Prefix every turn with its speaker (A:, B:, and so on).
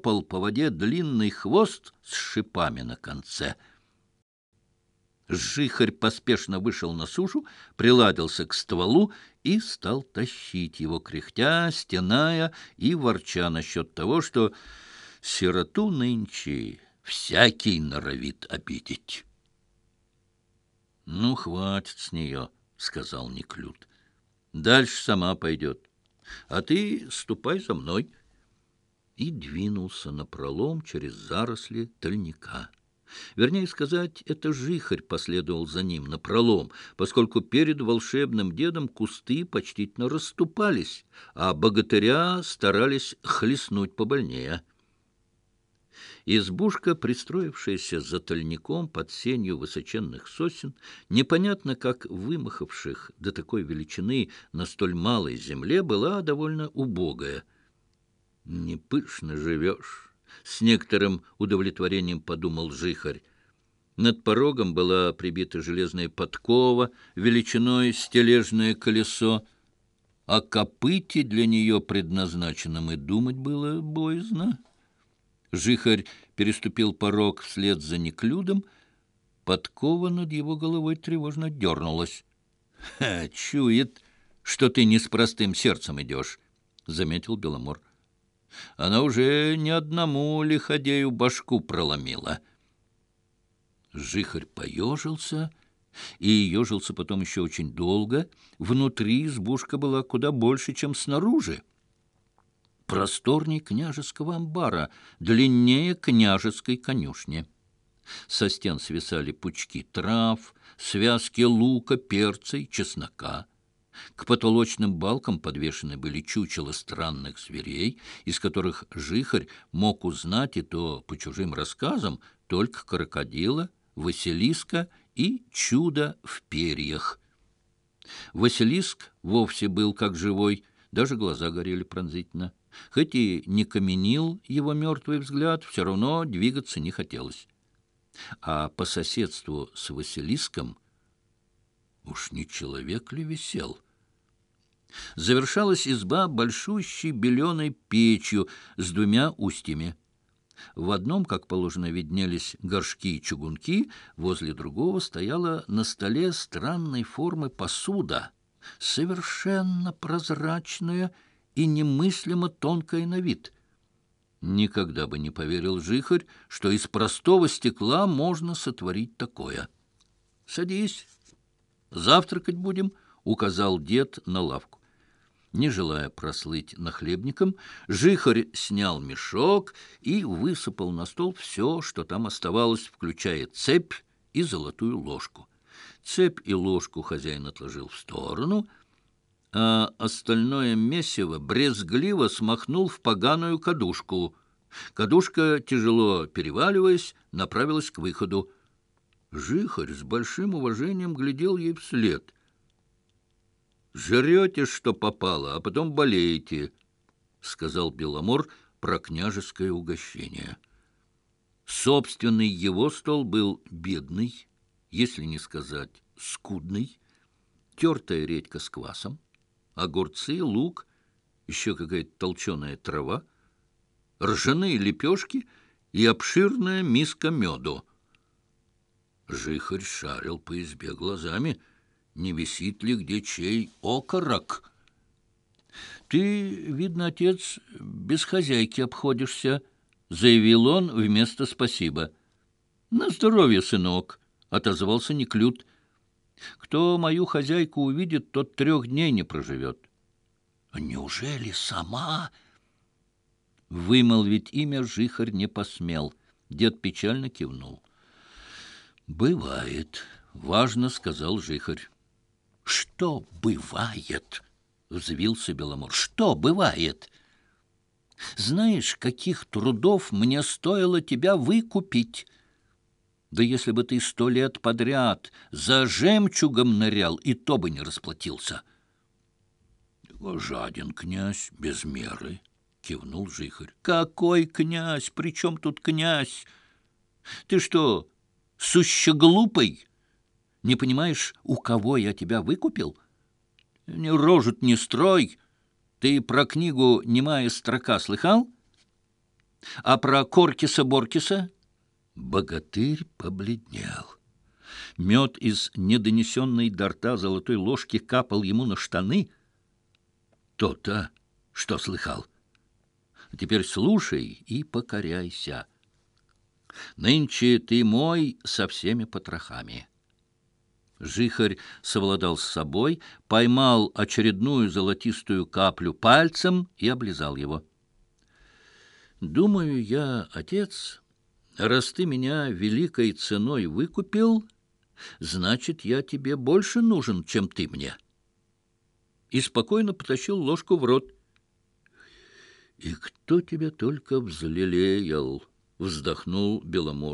A: топал по воде длинный хвост с шипами на конце. Жихарь поспешно вышел на сушу, приладился к стволу и стал тащить его, кряхтя, стеная и ворча насчет того, что сироту нынче всякий норовит обидеть. — Ну, хватит с нее, — сказал Неклюд. — Дальше сама пойдет. А ты ступай за мной. — и двинулся на пролом через заросли тольника. Вернее сказать, это жихарь последовал за ним на пролом, поскольку перед волшебным дедом кусты почтительно расступались, а богатыря старались хлестнуть побольнее. Избушка, пристроившаяся за тольником под сенью высоченных сосен, непонятно как вымахавших до такой величины на столь малой земле, была довольно убогая — «Не пышно живешь», — с некоторым удовлетворением подумал жихарь. Над порогом была прибита железная подкова, величиной стележное колесо, а копыте для нее предназначенном и думать было боязно. Жихарь переступил порог вслед за Неклюдом. Подкова над его головой тревожно дернулась. — Чует, что ты не с простым сердцем идешь, — заметил Беломор. Она уже ни одному лиходею башку проломила. Жихарь поежился и ежился потом еще очень долго. Внутри избушка была куда больше, чем снаружи. Просторней княжеского амбара, длиннее княжеской конюшни. Со стен свисали пучки трав, связки лука, перца и чеснока — к потолочным балкам подвешены были чучела странных зверей, из которых жихарь мог узнать и то по чужим рассказам только крокодила, Василиска и чудо в перьях. Василиск вовсе был как живой, даже глаза горели пронзительно. Хоть и не каменил его мертвый взгляд, все равно двигаться не хотелось. А по соседству с Василиском — уж не человек ли висел? Завершалась изба большущей беленой печью с двумя устьями. В одном, как положено, виднелись горшки и чугунки, возле другого стояла на столе странной формы посуда, совершенно прозрачная и немыслимо тонкая на вид. Никогда бы не поверил Жихарь, что из простого стекла Завтракать будем, указал дед на лавку. Не желая прослыть нахлебником, жихарь снял мешок и высыпал на стол все, что там оставалось, включая цепь и золотую ложку. Цепь и ложку хозяин отложил в сторону, а остальное месиво брезгливо смахнул в поганую кадушку. Кадушка, тяжело переваливаясь, направилась к выходу. Жихарь с большим уважением глядел ей вслед. «Жрете, что попало, а потом болеете», — сказал Беломор про княжеское угощение. Собственный его стол был бедный, если не сказать скудный, тертая редька с квасом, огурцы, лук, еще какая-то толченая трава, ржаные лепешки и обширная миска меду — Жихарь шарил по избе глазами. Не висит ли где чей окорок? «Ты, видно, отец, без хозяйки обходишься», — заявил он вместо «спасибо». «На здоровье, сынок», — отозвался Неклюд. «Кто мою хозяйку увидит, тот трех дней не проживет». «А «Неужели сама?» Вымолвить имя Жихарь не посмел. Дед печально кивнул. Бывает, — важно сказал Жихарь. — Что бывает? — взвился Беломор. — Что бывает? — Знаешь, каких трудов мне стоило тебя выкупить? Да если бы ты сто лет подряд за жемчугом нырял, и то бы не расплатился. — Жаден князь без меры, — кивнул Жихарь. — Какой князь? При чем тут князь? Ты что, суще глупый? Не понимаешь, у кого я тебя выкупил? Не рожут не строй. Ты про книгу «Немая строка» слыхал? А про Коркиса-Боркиса? Богатырь побледнел. Мед из недонесенной до рта золотой ложки капал ему на штаны. То-то, что слыхал. Теперь слушай и покоряйся. Нынче ты мой со всеми потрохами. Жихарь совладал с собой, поймал очередную золотистую каплю пальцем и облизал его. «Думаю я, отец, раз ты меня великой ценой выкупил, значит, я тебе больше нужен, чем ты мне». И спокойно потащил ложку в рот. «И кто тебя только взлелеял?» — вздохнул Беломор.